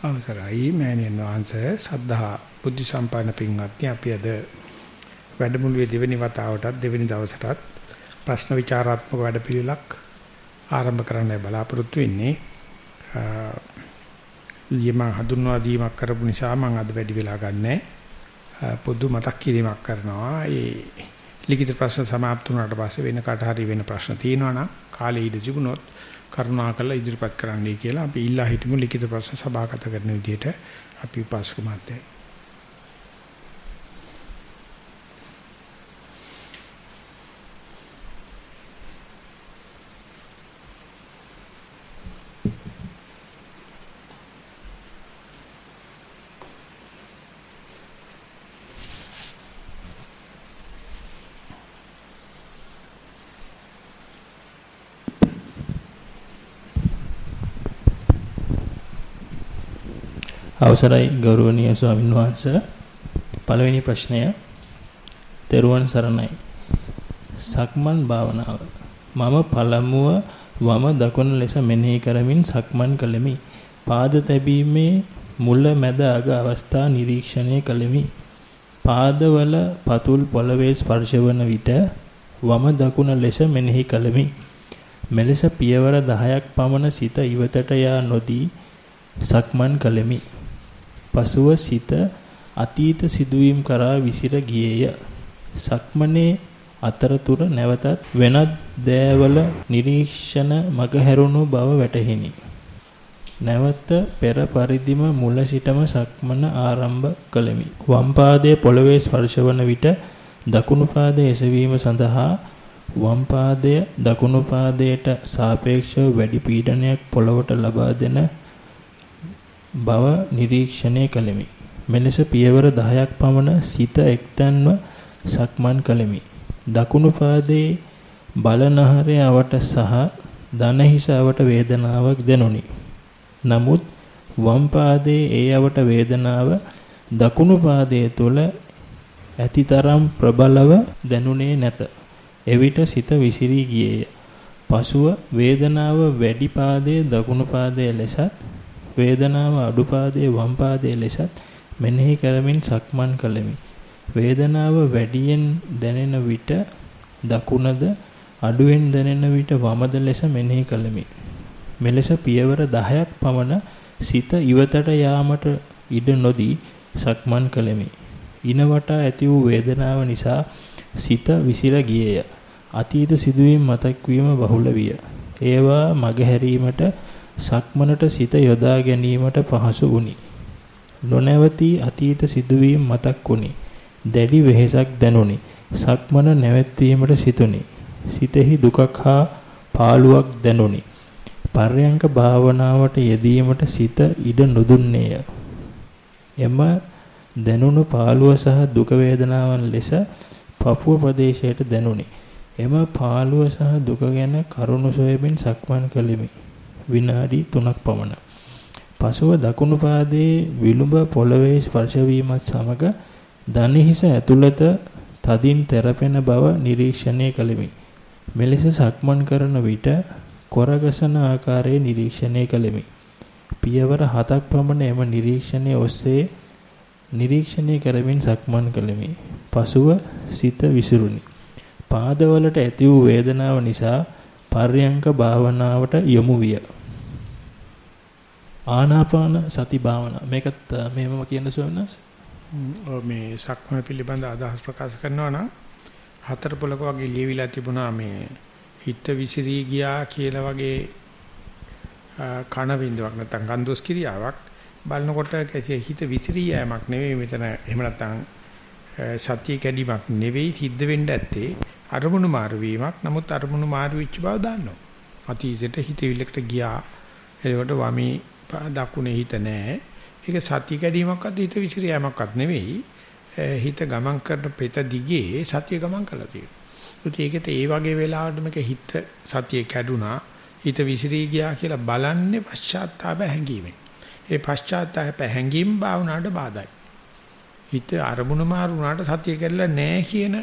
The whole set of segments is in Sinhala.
අවසරයි මෑණියන් වහන්සේ සද්ධා බුද්ධ සම්පන්න පින්වත්නි අපි අද වැඩමුළුවේ දෙවෙනි වතාවටත් දෙවෙනි දවසටත් ප්‍රශ්න විචාරාත්මක වැඩපිළිවෙලක් ආරම්භ කරන්න බලාපොරොත්තු වෙන්නේ. ඊයම හඳුන්වා දීමක් කරපු නිසා මම අද වැඩි වෙලා ගන්නෑ. පොදු මතක් කිරීමක් කරනවා. ඒ ලිඛිත ප්‍රශ්න સમાપ્ત වුණාට පස්සේ වෙන කාට හරි වෙන ප්‍රශ්න තියෙනවා නම් කාලේ ඉඳ තිබුණොත් කරුණාකරලා ඉදිරිපත් කරන්නයි කියලා අපි ඉල්ලා හිටමු ලිඛිත ප්‍රශ්න සභාගත කරන විදිහට. අපි උපාසක මාත්‍යයි අවසරයි ගෞරවනීය ස්වාමීන් වහන්ස. පළවෙනි ප්‍රශ්නය. තෙරුවන් සරණයි. සක්මන් භාවනාව. මම පළමුව වම දකුණ ලෙස මෙනෙහි කරමින් සක්මන් කළෙමි. පාද තැබීමේ මුල මැද අග අවස්ථා නිරීක්ෂණය කළෙමි. පාදවල පතුල් පොළවේ ස්පර්ශ වන විට වම දකුණ ලෙස මෙනෙහි කළෙමි. මෙලෙස පියවර 10ක් පමණ සිත ඉවතට යා නොදී සක්මන් කළෙමි. පසුව සිත අතීත සිදුවීම් කරා විසිර ගියේය. සක්මනේ අතරතුර නැවතත් වෙනත් දෑවල නිරීක්ෂණ මගහැරුණු බව වැටහිනි. නැවත පෙර පරිදිම මුල සිටම සක්මන ආරම්භ කළෙමි. වම් පාදයේ පොළවේ ස්පර්ශවන විට දකුණු පාදයේ එසවීම සඳහා වම් පාදය දකුණු පාදයට සාපේක්ෂව වැඩි පීඩනයක් පොළවට ලබා දෙන බව නිරීක්ෂණය කළෙමි. මෙලෙස පියවර 10ක් පමණ සිත එක්තැන්ව සක්මන් කළෙමි. දකුණු පාදයේ බලනහරේ අවට සහ දන හිස අවට වේදනාවක් දැනුනි. නමුත් වම් පාදයේ ඒ අවට වේදනාව දකුණු පාදයේ තුල ඇතිතරම් ප්‍රබලව දැනුනේ නැත. එවිට සිත විසිරී ගියේය. පසුව වේදනාව වැඩි පාදයේ දකුණු පාදයේ ලෙසත් වේදනාව අඩුපාදයේ වම් පාදයේ ලෙසත් මෙනෙහි කරමින් සක්මන් කළෙමි. වේදනාව වැඩියෙන් දැනෙන විට දකුණද අඩුවෙන් දැනෙන විට වමද ලෙස මෙනෙහි කළෙමි. මෙලෙස පියවර 10ක් පමණ සිත ඉවතට යාමට ඉඩ නොදී සක්මන් කළෙමි. ඉනවටා ඇති වූ වේදනාව නිසා සිත විසිර ගියේය. අතීත සිදුවීම් මතක් වීම බහුල විය. ඒවා මගහැරීමට සක්මනට සිත යොදා ගැනීමට පහසු වුනි. නොනැවතී අතීත සිදුවීම් මතක් වුනි. දැඩි වෙහෙසක් දැනුනි. සක්මන නැවැත්වීමට සිතුනි. සිතෙහි දුකක් හා පාළුවක් දැනුනි. පර්යංක භාවනාවට යෙදීමට සිත ඉඩ නොදුන්නේය. එම දැනුණු පාළුව සහ දුක වේදනාවන් ලෙස පපුව ප්‍රදේශයට දැනුනි. එම පාළුව සහ දුක ගැන කරුණු සොයමින් සක්මන් කළෙමි. විනාඩි 3ක් පමණ. පසුව දකුණු පාදයේ විලුඹ පොළවේ ස්පර්ශ වීමත් සමග දණහිස ඇතුළත තදින් තෙරපෙන බව නිරීක්ෂණය කළෙමි. මෙලෙස සක්මන් කරන විට කොරගසන ආකාරයේ නිරීක්ෂණය කළෙමි. පියවර 7ක් පමණ එම නිරීක්ෂණයේ ඔස්සේ නිරීක්ෂණය කරමින් සක්මන් කළෙමි. පසුව සිත විසිරුනි. පාදවලට ඇති වූ වේදනාව නිසා පර්යංක භාවනාවට යොමු විය. ආනාපාන සති භාවනා. මේකත් මෙහෙමම කියන සෝනස් මේ සක්මන පිළිබඳ අදහස් ප්‍රකාශ කරනවා නම් හතර පොලක වගේ ලියවිලා තිබුණා මේ හිත විසිරී ගියා කියලා වගේ කන වින්දුවක් නැත්නම් ගන්දොස් කිරියාවක් බලනකොට කැසිය හිත විසිරී යෑමක් නෙවෙයි. මෙතන එහෙම නැත්නම් සත්‍ය කැඩීමක් නෙවෙයි සිද්ධ වෙන්න ඇත්තේ. අරමුණු මාරු වීමක්. නමුත් අරමුණු මාරු වෙච්ච බව දන්නවා. අතීතයට හිතවිල්ලකට ගියා. ඒකට වමේ දකුණේ හිත නැහැ. ඒක සත්‍ය කැඩීමක්වත් හිත විසිරියාමක්වත් නෙවෙයි. හිත ගමන් කරන පෙත දිගේ සත්‍ය ගමන් කරලා තියෙනවා. ඒකත් ඒ වගේ වෙලාවට මේක හිත සත්‍ය කැඩුනා. හිත විසිරී ගියා කියලා බලන්නේ පශ්චාත්තාප හැඟීමෙන්. ඒ පශ්චාත්තාප හැඟීම් භාවනාවට බාධායි. හිත අරමුණු මාරු වුණාට සත්‍ය කැඩලා නැහැ කියන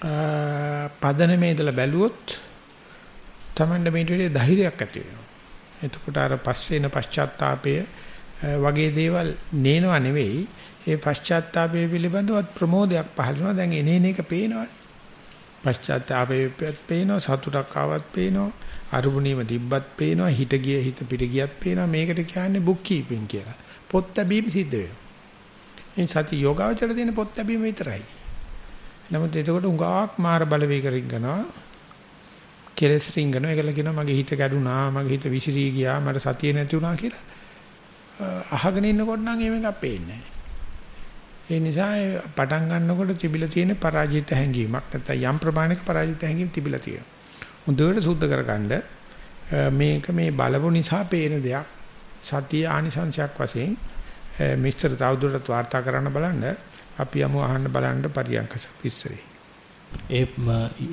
පදනමේ ඉඳලා බැලුවොත් Tamanda මේට වඩා ධෛර්යයක් ඇති වෙනවා. එතකොට අර පස්සේ එන පශ්චාත්තාපය වගේ දේවල් නේනව නෙවෙයි. ඒ පශ්චාත්තාපය පිළිබඳව ප්‍රමෝදයක් පහළ වෙනවා. දැන් එනේන එක පේනවනේ. පශ්චාත්තාපයත් පේනවා සතුටක් ආවත් පේනවා අරුමුණීම තිබ්බත් පේනවා හිත ගිය හිත පිට ගියත් පේනවා. මේකට කියන්නේ බුක් කීපින් කියලා. පොත් ලැබීම සිද්ධ වෙනවා. ඉතින් සති යෝගාවචර දෙන පොත් ලැබීම විතරයි. නමුත් එතකොට උඟාක් මාර බලවේග රින්ගනවා කෙලස් රින්ගනවා ඒකල කියනවා මගේ හිත කැඩුනා මගේ හිත විසිරී ගියා මට සතිය නැති වුණා කියලා. අහගෙන ඉන්නකොට නම් එහෙම එකක් පේන්නේ ඒ නිසා පටන් ගන්නකොට තිබිලා තියෙන පරාජිත හැඟීමක් නැත්නම් යම් ප්‍රමාණයක පරාජිත හැඟීම් තිබිලා තියෙනවා. හොඳට සුද්ධ කරගන්න මේක මේ බලපු නිසා පේන දෙයක්. සතිය ආනිසංශයක් වශයෙන් මිස්ටර් තවදුරටත් වාර්තා කරන්න බලන්න. අපි යමු අහන්න බලන්න පරියන්ක විශ්සරේ. ඒ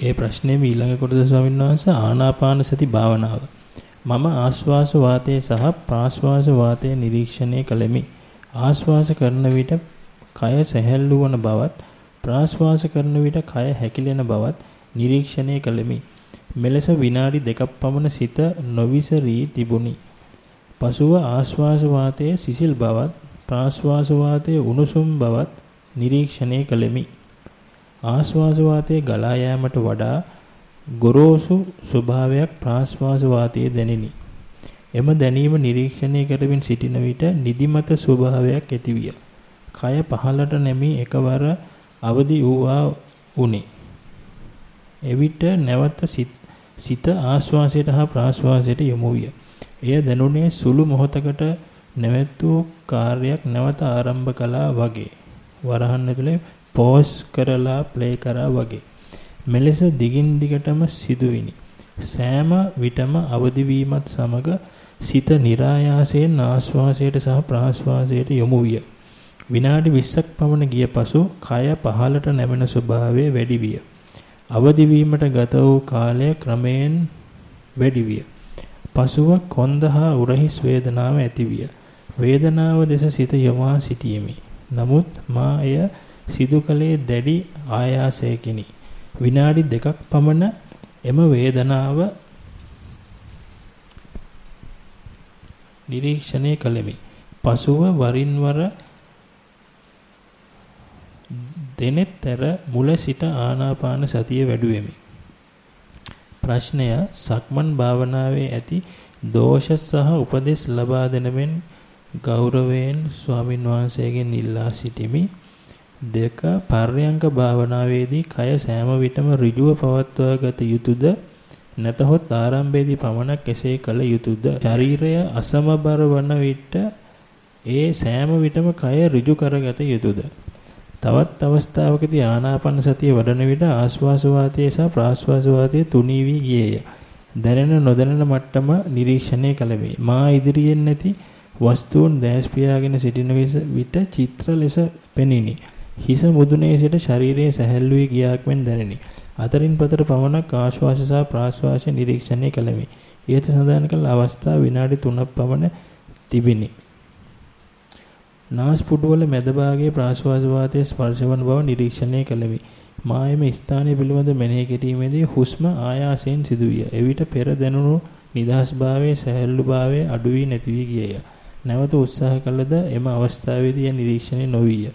ඒ ප්‍රශ්නේ ඊළඟ කොටස ස්වාමීන් වහන්සේ ආනාපාන සති භාවනාව. මම ආශ්වාස වාතයේ සහ ප්‍රාශ්වාස වාතයේ නිරීක්ෂණය කළෙමි. ආශ්වාස කරන විට කය සැහැල්ලු වන බවත් ප්‍රාශ්වාස කරන විට කය හැකිලෙන බවත් නිරීක්ෂණය කළෙමි. මෙලෙස විනාඩි දෙකක් පමණ සිත නොවිසරී තිබුණි. පසුව ආශ්වාස වාතයේ සිසිල් බවත් ප්‍රාශ්වාස වාතයේ උණුසුම් බවත් නිරීක්ෂණය කළෙමි. ආශ්වාස වාතයේ ගලා යාමට වඩා ගොරෝසු ස්වභාවයක් ප්‍රාශ්වාස වාතයේ දැනිනි. එම දැනීම නිරීක්ෂණය කරමින් සිටින විට නිදිමත ස්වභාවයක් ඇතිවිය. කය පහළට නැමී එකවර අවදි වූවා උනේ. එවිට නැවත සිත ආශ්වාසයට හා ප්‍රාශ්වාසයට යොමු විය. එය දැනුනේ සුළු මොහොතකට නැවැත්වූ කාර්යයක් නැවත ආරම්භ කළා වගේ. වරහන් ඇතුලේ පෝස් කරලා ප්ලේ කරා වගේ. මෙලෙස දිගින් දිගටම සිදුවිනි. සෑම විටම අවදි වීමත් සමග සිත નિરાයාසයෙන් ආශ්වාසයට සහ ප්‍රාශ්වාසයට යොමු විය. විනාඩි 20ක් පමණ ගිය පසු කය පහළට නැමෙන ස්වභාවය වැඩි විය. අවදි වීමට ගත වූ කාලය ක්‍රමයෙන් වැඩි විය. පසුව කොන්ද හා උරහිස් වේදනාව ඇති විය. වේදනාව දෙස සිත යොමා සිටියෙමි. නමුත් මා එය සිදු කළේ දැඩි ආයාසයකිනි. විනාඩි දෙකක් පමණ එම වේදනාව නිරීක්ෂණය කළෙමි. පසුව වරින් වර දෙනෙත්තර මුල සිට ආනාපාන සතිය වැඩුවෙමි. ප්‍රශ්නය සක්මන් භාවනාවේ ඇති දෝෂ සහ උපදෙස් ලබා දෙන මෙන් ගෞරවයෙන් ස්වාමින් වහන්සේගෙන් ඉල්ලා සිටිමි. දෙක පර්යංක භාවනාවේදී කය සෑම විටම ඍජුව පවත්වා ගත යුතුයද නැතහොත් ආරම්භයේදී පමණක් එසේ කළ යුතුයද ශරීරය අසමබර වන විට ඒ සෑම විටම කය ඍජු කරගත යුතුයද තවත් අවස්ථාවකදී ආනාපාන සතිය වඩන විට ආශ්වාස වාතයේ සහ ප්‍රාශ්වාස වාතයේ තුනී වී ගියේය. දැනෙන නොදැනෙන මට්ටම නිරීක්ෂණය කළෙමි. මා ඉදිරියෙන් නැති වස්තුන් දැස් පියාගෙන සිටින විට චිත්‍ර ලෙස පෙනිනි. හිස මුදුනේ සිට ශරීරයේ සැහැල්ලු වී ගියාක් මෙන් දැනිනි. අතරින් පතර පමණක් ආශ්වාස සහ ප්‍රාශ්වාස නිරීක්ෂණය කළෙමි. ඊට සඳහන් කළ අවස්ථා විනාඩි 3ක් පමණ තිබිනි. නාස් පුඩුවල මැද භාගයේ ප්‍රාශ්වාස වාතයේ ස්පර්ශවන බව නිරීක්ෂණය කළෙමි. මායම ස්ථානය පිළිබඳ මෙනෙහි කිරීමේදී හුස්ම ආයාසයෙන් සිදුවිය. එවිට පෙර දැනුණු නිදහස් භාවයේ සැහැල්ලු භාවයේ අඩු වී නැති වී ගියේය. නැවත උත්සාහ කළද එම අවස්ථාවේදී නිරීක්ෂණය නොවිය.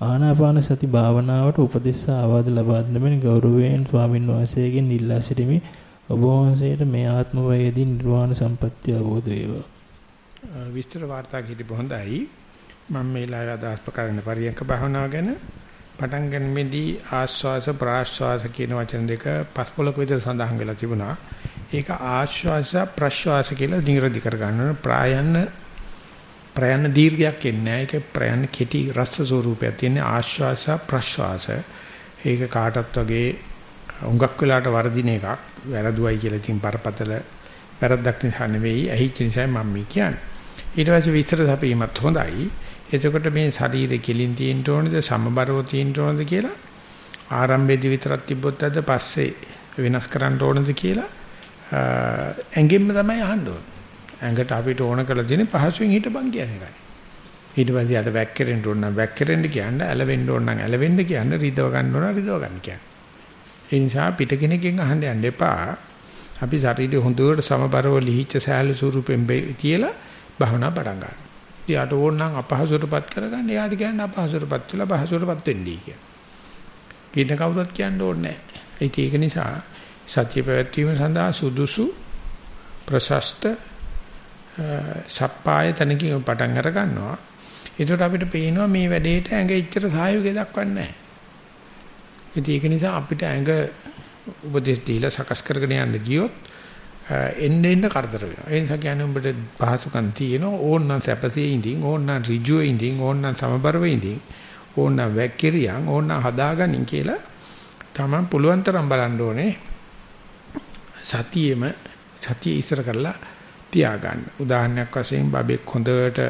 ආනාපාන සති භාවනාවට උපදෙස් ආවාද ලබා දෙන මෙන් ගෞරවයෙන් ස්වාමින් වහන්සේගෙන් ඉල්ලා සිටිමි. ඔබ වහන්සේට මේ ආත්ම වයේදී නිර්වාණ සම්පත්තිය අවබෝධ වේවා. විස්තර වාර්තා කිරීම හොඳයි. මම මේ ලාය අදහස් ප්‍රකාරන පරියන්ක භාවනාව ගැන පටන් ගන්නෙදී ආශ්වාස ප්‍රාශ්වාස කියන වචන දෙක පස්පොලක විතර සඳහන් වෙලා තිබුණා. ඒක ආශ්වාස ප්‍රශ්වාස කියලා නිරදි කර ගන්න ප්‍රායන්න ප්‍රයන්න දීර්ඝයක් එන්නේ නැහැ. ඒක ප්‍රයන්න කෙටි රස ස්වරූපයක් තියෙන ආශ්වාස ප්‍රශ්වාස. ඒක කාටත් වගේ උඟක් වෙලාට වර්ධින එකක්. වැරදුවයි කියලා ඉතින් බරපතල වැරද්දක් නිසා නෙවෙයි. ඇහිච්ච නිසා මම කියන්නේ. ඊට පස්සේ විස්තර සැපීමත් හොඳයි. එතකොට මේ ශරීරෙ කෙලින් තියෙන්න ඕනද සමබරව තියෙන්න ඕනද කියලා ආරම්භයේදී විතරක් තිබ්බොත් අද පස්සේ වෙනස් කරන්න ඕනද කියලා ඇඟෙන්න තමයි අහන්න ඕන. ඇඟට අපිට ඕන කරලා දෙන්නේ පහසුවෙන් හිටපන් කියන එකයි. ඊට පස්සේ අර වැක්කෙරෙන්න ඕන නම් වැක්කෙරෙන්න කියන්න ඇලවෙන්න ඕන නම් ඇලවෙන්න කියන්න රිදව ගන්න ඕන රිදව ගන්න කියන්න. ඒ නිසා පිට කෙනකින් අහන්න යන්න එපා. අපි ශරීරය හොඳට සමබරව ලිහිච්ච සෑහළු ස්වරූපෙන් තියලා භවනා පටන් ගන්නවා. එයාට ඕන නම් අපහසුරපත් කරගන්න එයාට කියන්න අපහසුරපත් වෙලා අපහසුරපත් වෙන්නයි කියලා. කින කවුරුත් කියන්න ඕනේ නැහැ. ඒක නිසා සත්‍ය පැවැත්වීම සඳහා සුදුසු ප්‍රශස්ත සප්පාය තනකින් පටන් අර ගන්නවා. ඒකට අපිට පේනවා මේ වැඩේට ඇඟ ඉච්චර සහයෝගය දක්වන්නේ නැහැ. ඒක නිසා අපිට ඇඟ උපදෙස් දීලා සකස් කරගෙන යන්න ගියොත් එන්න එන්න කරදර වෙනවා. ඒ නිසා කියන්නේ උඹට පහසුකම් තියෙනවා ඕන්නම් සැපසේ ඉඳින් ඕන්නම් ඍජුවේ ඉඳින් ඕන්නම් සමබරව ඉඳින් ඕන්නම් වැක්කිරියන් ඕන්නම් හදාගනින් කියලා තමන් පුළුවන් තරම් බලන්න ඕනේ සතියෙම සතිය ඉස්සර කරලා තියාගන්න. උදාහරණයක් වශයෙන් බබෙක් හොඳට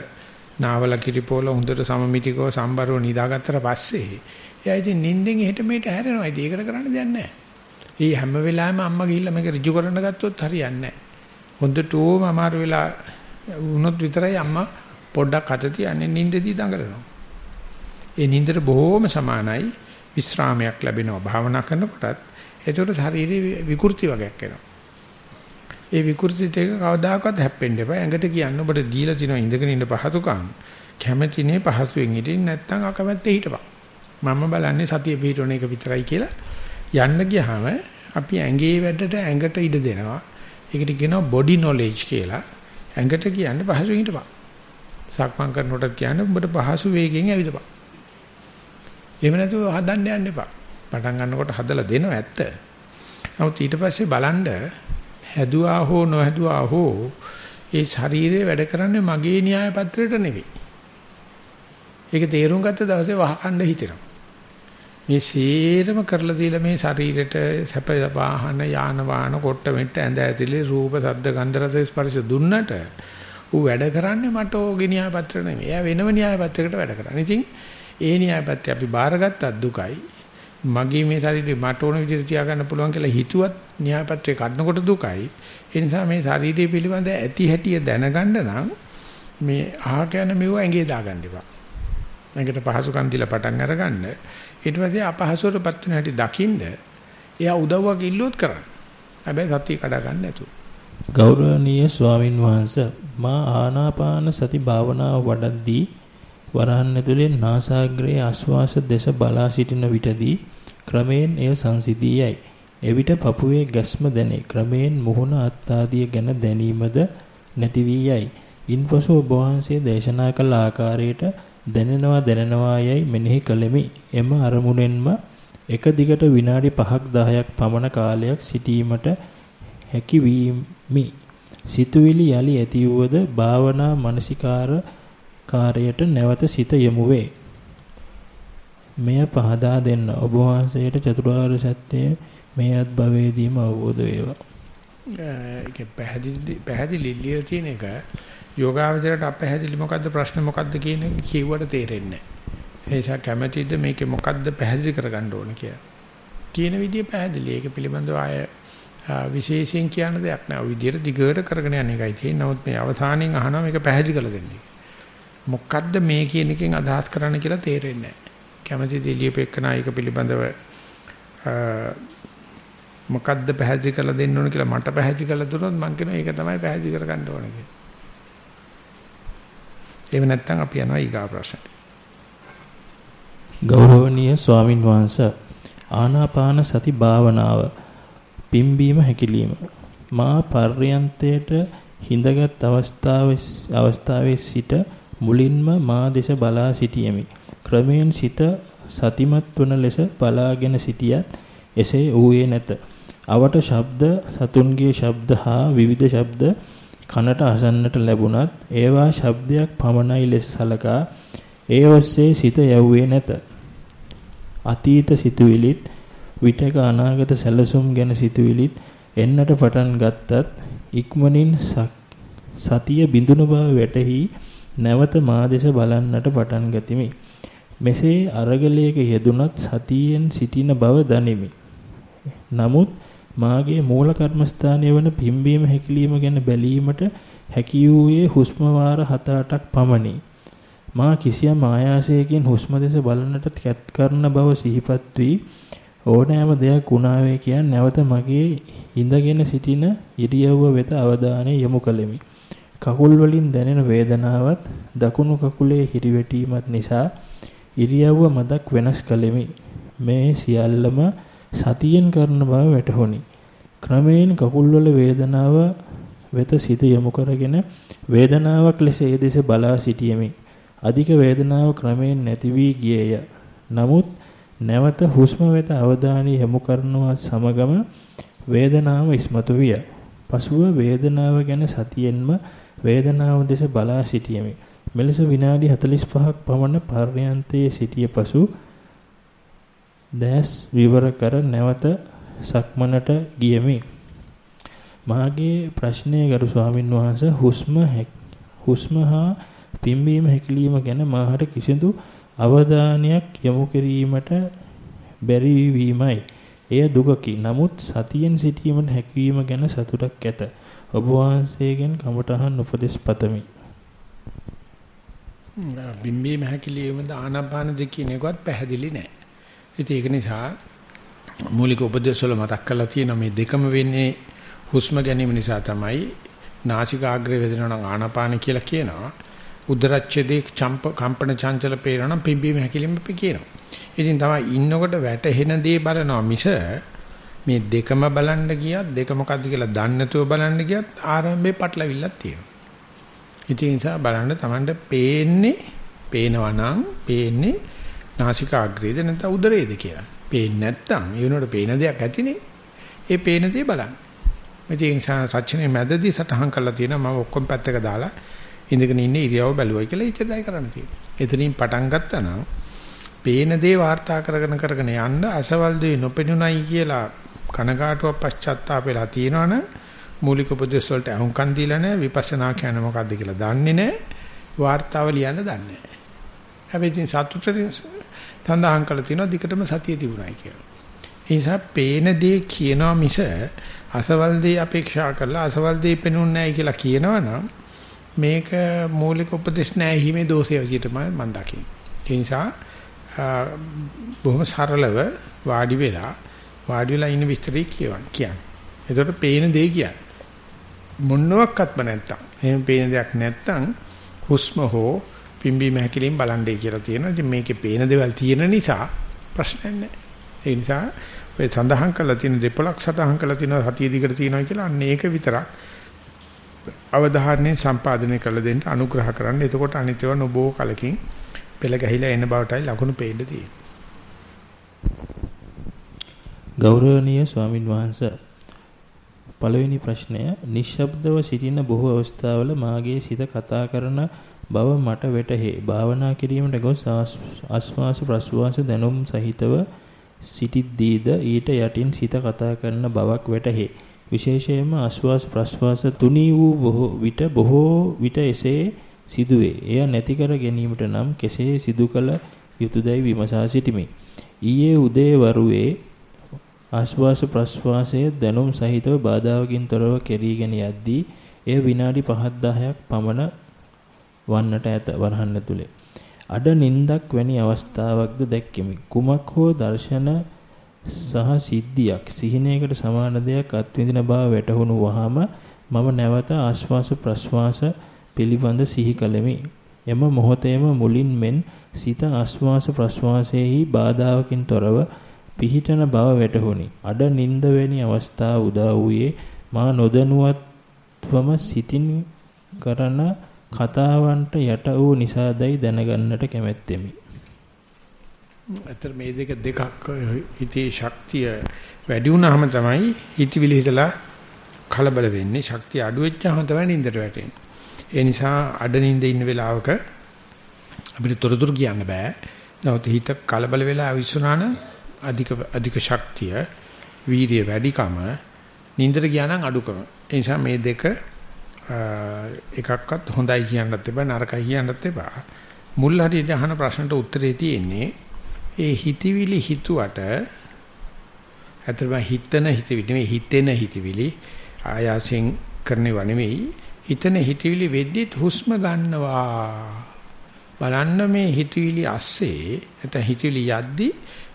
නාවල කිරිපෝල හොඳට සමමිතිකව සම්බරව නිදාගත්තට පස්සේ එයා ඉතින් නිින්දෙන් එහෙට මෙහෙට හැරෙනවා. ඉතින් ඒකට කරන්න දෙයක් නැහැ. ඒ හැම වෙලාවෙම අම්මා ගිහිල්ලා මේක ඍජු කරන්න ගත්තොත් හරියන්නේ නැහැ. හොඳටම අමාරු වෙලා වුණොත් විතරයි අම්මා පොඩ්ඩක් අත තියන්නේ නිින්දදී දඟලනවා. ඒ නිින්දට බොහෝම සමානයි විශ්‍රාමයක් ලැබෙනවා භාවනා කරනකොටත්. ඒකට ශරීරයේ විකෘති වගේක් එනවා. ඒ විකෘති දෙක කවදාකවත් හැප්පෙන්න එපා. ඇඟට කියන්න ඔබට දීලා තිනවා ඉඳගෙන ඉන්න පහසුකම්. කැමැතිනේ පහසුවෙන් හිටින් නැත්නම් අකමැත්තේ හිටපන්. මම බලන්නේ සතිය පිටවන එක විතරයි කියලා යන්න ගියාම අපි ඇඟේ වැඩට ඇඟට ඉඩ දෙනවා. ඒකට කියනවා body knowledge කියලා. ඇඟට කියන්නේ පහසු හිටපන්. සක්මන් කරනකොට කියන්නේ උඹට පහසු වේගෙන් ඇවිදපන්. එහෙම නැතුව හදන්න යන්න එපා. පටන් ගන්නකොට හදලා දෙනවා ඇත්ත. නමුත් ඊට පස්සේ බලන්න හැදුවා හෝ නොහැදුවා හෝ ඒ ශරීරය වැඩ කරන්නේ මගේ න්‍යාය පත්‍රයට නෙවෙයි. ඒක තේරුම් ගත්ත දවසේ වහකණ්ඩ හිතෙනවා. මේ සීරම කරලා දීලා මේ ශරීරෙට සැප වාහන යාන වාහන කොට මෙට්ට ඇඳ ඇතිලි රූප ශබ්ද ගන්ධ රස ස්පර්ශ දුන්නට ඌ වැඩ කරන්නේ මට ඕගේ න්‍යාය පත්‍ර නෙමෙයි. එයා වෙනම න්‍යාය පත්‍රයකට වැඩ කරන්නේ. ඉතින් ඒ න්‍යාය පත්‍රය අපි බාරගත්තත් දුකයි. මගේ මේ ශරීරේ මට ඕන විදිහට තියාගන්න පුළුවන් කියලා හිතුවත් න්‍යාය පත්‍රය කඩනකොට දුකයි. ඒ නිසා මේ ශරීරය පිළිබඳ ඇති හැටිය දැනගන්න නම් මේ අහක යන මෙව ඇඟේ දාගන්න එපා. ඇඟට පහසුකම් දීලා පටන් අරගන්න. ඊට පස්සේ අපහසුරපත් වෙන හැටි දකින්න එයා උදව්වක් ඉල්ලුවොත් කරන්න. හැබැයි සතිය කඩා ගන්න නැතුව. ගෞරවනීය ස්වාමින් වහන්සේ මා ආනාපාන සති භාවනාව වඩද්දී වරහන් ඇතුලේ නාසාග්‍රයේ ආශ්වාස දෙස බලා සිටින විටදී ක්‍රමයෙන් එය සංසිදී යයි. එවිට පපුවේ ගැස්ම දැනේ. ක්‍රමයෙන් මුහුණ අත්ආදිය ගැන දැනීමද නැති වී යයි. ඉන්පසු ඔබ වහන්සේ දේශනා කළ ආකාරයට දැනෙනවා දැනෙනවා යයි මෙනෙහි කළෙමි. එම අරමුණෙන්ම එක දිගට විනාඩි 5ක් 10ක් පමණ කාලයක් සිටීමට හැකි වීමි. සිතුවිලි යලි ඇති වූද භාවනා මානසිකාර කාර්යයට නැවත සිත යොමු වේ. මෙය පහදා දෙන්න ඔබ වහන්සේට චතුරාර්ය සත්‍ය මේ අත්භවයේදීම අවබෝධ වේවා. ඒක පැහැදිලි පැහැදිලි ලියලා තියෙන එක යෝගාවචරයට අපැහැදිලි මොකද්ද ප්‍රශ්න මොකද්ද කියන එක කියුවට තේරෙන්නේ නැහැ. ඒ නිසා කැමැතිද මේකේ මොකද්ද පැහැදිලි කරගන්න ඕන කියලා. කියන විදිය පැහැදිලි. ඒක පිළිබඳව ආය විශේෂයෙන් කියන දෙයක් නෑ. ඔය විදියට දිගට කරගෙන යන එකයි තියෙන්නේ. නමුත් මේ අවධානයෙන් අහනවා මේක පැහැදිලි කරලා දෙන්නේ. මොකද්ද මේ කියන එකෙන් අදහස් කරන්න කියලා තේරෙන්නේ නැහැ. කැමැති දෙලියපෙකනා ඒක පිළිබඳව මොකද්ද පැහැදිලි කරලා දෙන්න ඕන කියලා මට පැහැදිලි කරලා දුන්නොත් මම කියනවා ඒක තමයි පැහැදිලි කරගන්න ඕනේ කියලා. එහෙම නැත්නම් අපි යනවා ඊගා ප්‍රශ්නට. ගෞරවනීය ස්වාමින් වහන්සේ ආනාපාන සති භාවනාව පිම්බීම හැකිලිම මා පර්යන්තයට හිඳගත් අවස්ථාවේ අවස්ථාවේ සිට මුලින්ම මා දෙස බලා සිටියෙමි. ක්‍රමයෙන් සිත සතිමත් වන ලෙස බලාගෙන සිටියත් එසේ ඌයේ නැත. අවට ශබ්ද සතුන්ගේ ශබ්ද හා විවිධ ශබ්ද කනට අසන්නට ලැබුණත් ඒවා ශබ්දයක් පමණයි ලෙස සලකා ඒ ඔස්සේ සිත යවුවේ නැත. අතීත සිතුවිලිත් විටක අනාගත සැලසුම් ගැන සිතුවිලිත් එන්නට පටන් ගත්තත් ඉක්මනින් සතිය බිඳුන බව වැටහි නැවත මා දෙස බලන්නට පටන් ගතිමි. මෙසේ අරගලයක යෙදුනත් සතියෙන් සිටින බව දනිමි. නමුත් මාගේ මූල කර්මස්ථානය වන පිම්බීම හැකිලිම ගැන බැලීමට හැකි වූයේ හුස්ම වාර 7-8ක් පමණි. මා කිසියම් ආයාසයකින් හුස්ම දෙස බලන්නට කැත් කරන බව සිහිපත් වී ඕනෑම දෙයක් වුණාවේ කියන් නැවත මගේ ඉඳගෙන සිටින ඉරියව්ව වෙත අවධානය යොමු කළෙමි. කකුල් වලින් දැනෙන වේදනාවත් දකුණු කකුලේ හිරිවැටීමත් නිසා ඉරියව්ව මදක් වෙනස් කළෙමි. මේ සියල්ලම සතියෙන් කරන බව වැටහොණි. ක්‍රමයෙන් කකුල්වල වේදනාව වෙත සිත යොමු කරගෙන වේදනාවක් ලෙස ඒ දෙස බලා සිටියෙමි. අධික වේදනාව ක්‍රමයෙන් නැති වී ගියේය. නමුත් නැවත හුස්ම වෙත අවධානය යොමු කරනවත් සමගම වේදනාව ඉස්මතු විය. පසුව වේදනාව ගැන සතියෙන්ම වේදනාව දෙස බලා සිටියෙමි. මෙලෙස විනාඩි 45ක් පමණ පර්යන්තයේ සිටිය පසු දැස් විවර කර නැවත සක්මනට ගියමි. මාගේ ප්‍රශ්නය ගරු ස්වාමින් වහන්සේ හුස්ම හුස්ම හා පිම්බීම හැකිලිම ගැන මාහට කිසිදු අවධානයක් යොමු කිරීමට බැරි වීමයි. එය දුකකි. නමුත් සතියෙන් සිටීමට හැකියීම ගැන සතුටක් ඇත. ඔබ වහන්සේගෙන් කමඨහන් උපදෙස් පතමි. බිම්බීම හැකිලිමද ආනාපාන දෙක කියන එකවත් පැහැදිලි නෑ. ඉතින් ඒක නිසා මූලික උපදේශ වල මතක් කරලා තියෙනවා මේ දෙකම වෙන්නේ හුස්ම ගැනීම නිසා තමයි නාසිකාග්‍රේ වේදනා නම් ආනාපාන කියලා කියනවා. උදරච්ඡේදේ චම්ප කම්පන චංචල පේනනම් පිම්බීම හැකිලිම අපි කියනවා. ඉතින් තමයි ඉන්නකොට වැටහෙන දේ බලනවා මිස මේ දෙකම බලන්න ගියත් දෙක මොකද්ද කියලා දන්නේ නැතුව බලන්න ගියත් ආරම්භයේ පටලවිල්ලක් තියෙනවා. ඉතින් ඒ නිසා බලන්න Tamanට පේන්නේ පේනවා නම් පේන්නේ නාසිකාග්‍රේද නැත්නම් උදරේද කියලා. පේන්නේ නැත්නම් ඒ වෙනකොට පේන දෙයක් ඇතිනේ. ඒ පේන දේ බලන්න. ඒ නිසා රචනයේ මැදදී සටහන් කරලා තියෙනවා මම ඔක්කොම පැත්තක දාලා ඉඳගෙන ඉන්නේ ඉරියව්ව බැලුවයි කියලා ඉච්චදයි කරන්න තියෙන්නේ. එතනින් පටන් ගත්තා නම් පේන දේ වාර්තා කරගෙන කරගෙන යන්න අසවල් දේ නොපෙනුනයි කියලා කනගාටුවක් පශ්චාත්තාප වෙලා තියෙනවනේ මූලික උපදේශ වලට අහුම්කන් දීලා නැහැ විපස්සනා කියන්නේ මොකද්ද කියලා දන්නේ නැහැ වාර්තාව ලියන්න දන්නේ නැහැ. හැබැයි ඉතින් සතුටට සඳහන් කරලා තියෙනවා දිකටම සතිය තිබුණයි කියලා. ඒ නිසා පේන දේ කියනවා මිස අසවල් දේ අපේක්ෂා කරලා අසවල් දේ පෙනුන්නේ නැහැ කියලා කියනවනම් මේක මූලික උපදේශ නැහැ. හිමේ දෝෂය විදිහට මම දකින්නේ ඒ නිසා බොහොම සරලව වාඩි වෙලා වාඩි වෙලා ඉන්න විස්තරي කියවන්න. කියන්නේ. එතකොට පේන දේ කියන්නේ. මොනවාක්වත්ම නැත්තම් එහෙම පේන දෙයක් නැත්තම් හුස්ම හෝ පිම්බීම හැකිලින් බලන්නේ කියලා තියෙනවා. ඉතින් මේකේ පේන දේවල් තියෙන නිසා ප්‍රශ්නයක් නැහැ. ඒ නිසා ඔය සඳහන් කරලා තියෙන දෙපොලක් සඳහන් කරලා තියෙනවා සතිය දිගට තියෙනවා කියලා අන්න ඒක විතරක් අවධානයෙන් සම්පාදනය කරලා දෙන්න අනුග්‍රහ කරන්න. එතකොට අනිත්‍යව නොබෝ කලකින් පෙළ ගැහිලා එන බවටයි ලකුණු පේන්න තියෙන්නේ. ගෞරවනීය ස්වාමින් වහන්සේ පළවෙනි ප්‍රශ්නය නිශ්ශබ්දව සිටින බොහෝ අවස්ථාවල මාගේ සිත කතා කරන බව මට වැටහේ. භාවනා කිරීමට ගොස් ආස්වාස ප්‍රස්වාස දැනුම් සහිතව සිටිද්දීද ඊට යටින් සිත කතා කරන බවක් වැටහේ. විශේෂයෙන්ම ආස්වාස ප්‍රස්වාස තුනී වූ බොහෝ විට බොහෝ විට එසේ සිදුවේ. එය නැති කර ගැනීමට නම් කෙසේ සිදු කළ යුතුයදයි විමසා සිටිමි. ඊයේ උදේ වරුවේ ආශ්වාස ප්‍රශ්වාසය දැනුම් සහිතව බාධාවකින් තොරව කෙරීගෙන යද්දී එය විනාඩි 5-10ක් පමණ වන්නට ඇත වරහන් ඇතුලේ. අඩ නින්දක් වැනි අවස්ථාවක්ද දැක්කෙමි. කුමක් හෝ දර්ශන සහ සිද්ධියක් සිහිනයකට සමාන දෙයක් අත්විඳින බව වැටහුණු වහම මම නැවත ආශ්වාස ප්‍රශ්වාස පිළිබඳ සිහි කළෙමි. එම මොහොතේම මුලින් මෙන් සිත ආශ්වාස ප්‍රශ්වාසයේහි බාධාවකින් තොරව පිහිටන බව වැටහුණි. අඩ නිନ୍ଦ වැනි අවස්ථා උදා වූයේ මා නොදැනුවත්වම සිතින් කරන කතාවන්ට යට වූ නිසාදයි දැනගන්නට කැමැත්තෙමි. අතර මේ දෙක දෙකක් හිතේ ශක්තිය වැඩි වුණාම තමයි හිතවිලි හිතලා කලබල වෙන්නේ. ශක්තිය අඩු වෙච්චාම තමයි නින්දට වැටෙන්නේ. ඒ නිසා අඩ නින්ද ඉන්න වෙලාවක අපිට තොරතුරු කියන්න බෑ. නමුත් හිත කලබල වෙලා විශ්ුණාන අධික අධික ශක්තිය වීර්ය වැඩිකම නින්දට ගියා නම් අඩුකම. ඒ නිසා මේ දෙක එකක්වත් හොඳයි කියන්නත් එපා නරකයි කියන්නත් එපා. මුල් හරියට අහන ප්‍රශ්නට උත්තරේ තියෙන්නේ ඒ හිතවිලි හිතුවට අතරම හිතන හිතවිලි නෙවෙයි හිතෙන හිතවිලි ආයාසෙන් කරනව නෙවෙයි හිතන හිතවිලි වෙද්දිත් හුස්ම ගන්නවා බලන්න මේ හිතවිලි ඇස්සේ නැත්නම් හිතවිලි යද්දී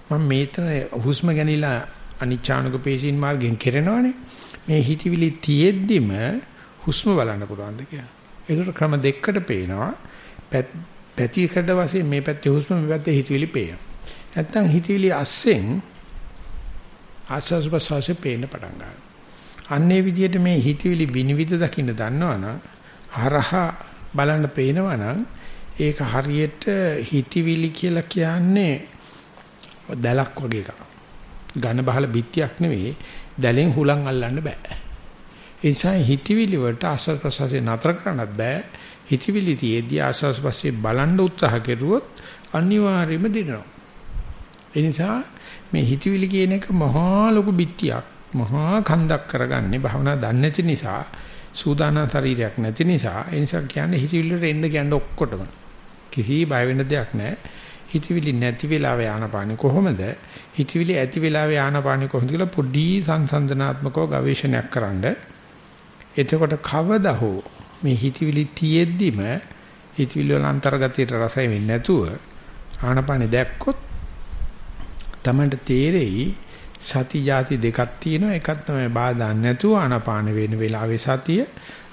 මම මේතන හුස්ම ගැනීමලා අනිච්ඡානුක පේශීන් මාර්ගෙන් කෙරෙනවනේ. මේ හිතවිලි තියෙද්දිම හුස්ම බලන්න පුළුවන්ද කියලා. ඒකට ක්‍රම දෙකකට පේනවා. පැතිකඩ වශයෙන් මේ පැත්තේ හුස්ම මේ පැත්තේ හිතවිලි පේනවා. නැත්තම් හිතවිලි අස්සෙන් ආස්වාස් ප්‍රසවාසයේ පේන්න පටන් ගන්නවා. අන්නේ විදිහට මේ හිතවිලි විනිවිද දකින්න දන්නවනම් හරහා බලන්න පේනවනම් ඒක හරියට හිතවිලි කියලා කියන්නේ දැලක් වගේ එකක්. ඝන බහල බිත්තියක් නෙවෙයි දැලෙන් හුලං අල්ලන්න බෑ. ඒ නිසා හිතවිලි වලට ආස්වාස් ප්‍රසවාසයේ නතර කරන්නත් බෑ. හිතවිලි තියේදී ආස්වාස් ප්‍රසවාසයේ බලන්න උත්සාහ කෙරුවොත් අනිවාර්යයෙන්ම දිනනවා. ඒ නිසා මේ හිතවිලි කියන එක මහා ලොකු බිත්තියක් මහා කන්දක් කරගන්නේ භවනා දන්නේ නැති නිසා සූදානම් ශරීරයක් නැති නිසා ඒ නිසා කියන්නේ හිතවිල්ලට එන්න කියන්නේ ඔක්කොටම කිසි බය වෙන්න දෙයක් නැහැ හිතවිලි නැති වෙලාවේ ආනපානෙ කොහොමද? හිතවිලි ඇති වෙලාවේ ආනපානෙ කොහොමද කියලා පොඩි සංසන්දනාත්මකව ගවේෂණයක් කරන්න. එතකොට කවදා හෝ මේ හිතවිලි තියෙද්දිම හිතවිලි වල අන්තර්ගතයට රසය වෙන්නේ නැතුව ආනපානෙ දැක්කොත් තමන්ට තේරෙයි සති જાති දෙකක් තියෙනවා. එකක් තමයි බාධා නැතුව ආනපාන වෙන වෙලාවේ සතිය.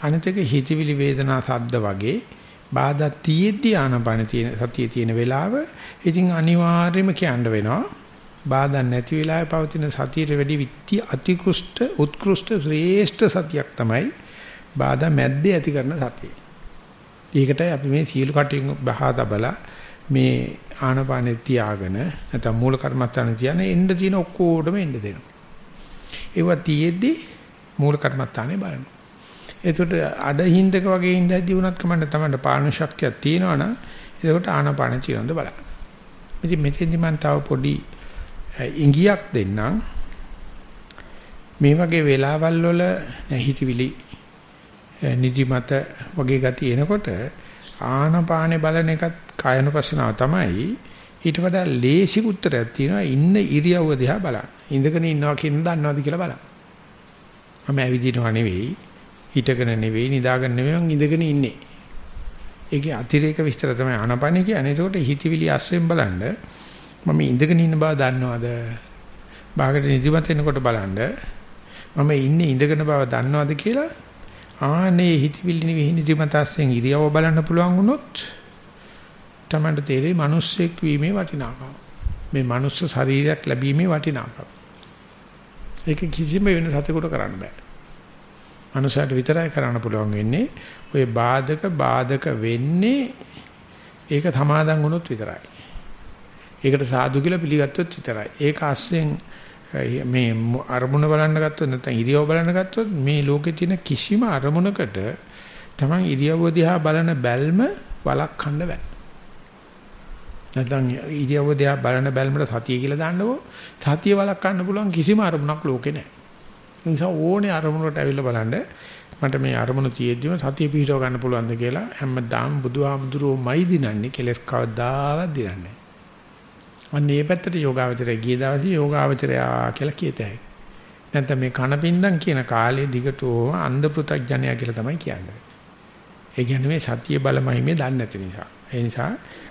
අනිත් එක හිතවිලි වේදනා සද්ද වගේ. බාධා තියෙද්දි ආනපාන තියෙන සතිය තියෙන වෙලාව ඉතින් අනිවාර්යයෙන්ම කියන්න වෙනවා බාධා නැති වෙලාවේ පවතින සතියට වැඩි විත්‍ය අතිකෘෂ්ඨ උත්කෘෂ්ඨ ශ්‍රේෂ්ඨ සතියක් තමයි බාධා මැද්දේ ඇති කරන සතිය. ඒකටයි අපි මේ සීල කටින් බහා තබලා මේ ආනපානෙ තියාගෙන නැත්නම් මූල කර්මත්තාන තියාගෙන එන්න තියෙන ඔක්කොටම එන්න දෙනවා. ඒවා තියෙද්දි මූල කර්මත්තානේ බලනවා. එතකොට අඩ හින්දක වගේ ඉඳද්දී උනත් කමන්න තමයි පාලන ශක්තියක් තියෙනවනම් එතකොට ආනපාන චිරන්ද බලන්න. ඉතින් මෙතෙන්දි මම තව පොඩි ඉඟියක් දෙන්නම්. මේ වගේ වෙලාවල් වල හිතවිලි නිදිමත වගේ ගතිය එනකොට ආනපානේ බලන එකත් කායනුපස්සනාව තමයි ඊට වඩා ලේසි උත්තරයක් තියෙනවා ඉන්න ඉරියව්ව දිහා බලන්න. ඉඳගෙන ඉන්නවා කියන දන්නවද කියලා බලන්න. මම ඇවිදිනවා නෙවෙයි, හිටගෙන නෙවෙයි, නිදාගෙන නෙවෙයි මං ඉඳගෙන ඉන්නේ. ඒකේ අතිරේක විස්තර තමයි ආනපානේ කියන්නේ. ඒකට හිතවිලි අස්සෙන් බලන්න මම ඉඳගෙන ඉන්න බව දන්නවද? බාගට නිදිමත එනකොට බලන්න මම ඉන්නේ ඉඳගෙන බව දන්නවද කියලා ආනේ හිතවිලි නෙවෙයි නිදිමත අස්සෙන් ඉරියව්ව බලන්න පුළුවන් වුණොත් තමන්ට තේරෙයි මිනිස්සෙක් වීමේ වටිනාකම. මේ මනුස්ස ශරීරයක් ලැබීමේ වටිනාකම. ඒක කිසිම වෙන සතෙකුට කරන්න බෑ. මනුස්සයට විතරයි කරන්න පුළුවන් වෙන්නේ. ඔය බාධක බාධක වෙන්නේ ඒක සමාදන් වුණොත් විතරයි. ඒකට සාදු කියලා පිළිගත්තොත් විතරයි. ඒක අස්සෙන් මේ අරමුණ බලන්න ගත්තොත් නැත්නම් ඉරියව් බලන්න ගත්තොත් මේ ලෝකේ තියෙන කිසිම අරමුණකට Taman ඉරියව්ව දිහා බලන බැල්ම වළක්වන්න බෑ. නැත්නම් ඉරියව්ව දිහා බලන බැල්මට සතිය කියලා දාන්නකෝ සතිය වළක්වන්න පුළුවන් කිසිම අරමුණක් ලෝකේ නැහැ. ඒ නිසා ඕනේ අරමුණකට ඇවිල්ලා බලන්න මට මේ අරමුණ තියෙද්දිම සතිය පිහිටව ගන්න පුළුවන්ද කියලා හැමදාම බුදුහාමුදුරුවෝමයි දිනන්නේ කෙලස් කවදාවත් දිනන්නේ අන්න ඒ පැත්තට යෝගාවචරය ගිය දවසේ යෝගාවචරය කියලා කියතයි. නැත්නම් මේ කනපින්දම් කියන කාලේ දිගටම අන්ධ පෘථග්ජනයා කියලා තමයි කියන්නේ. ඒ කියන්නේ මේ සතිය බලමයි මේ දන්නේ නැති නිසා. ඒ නිසා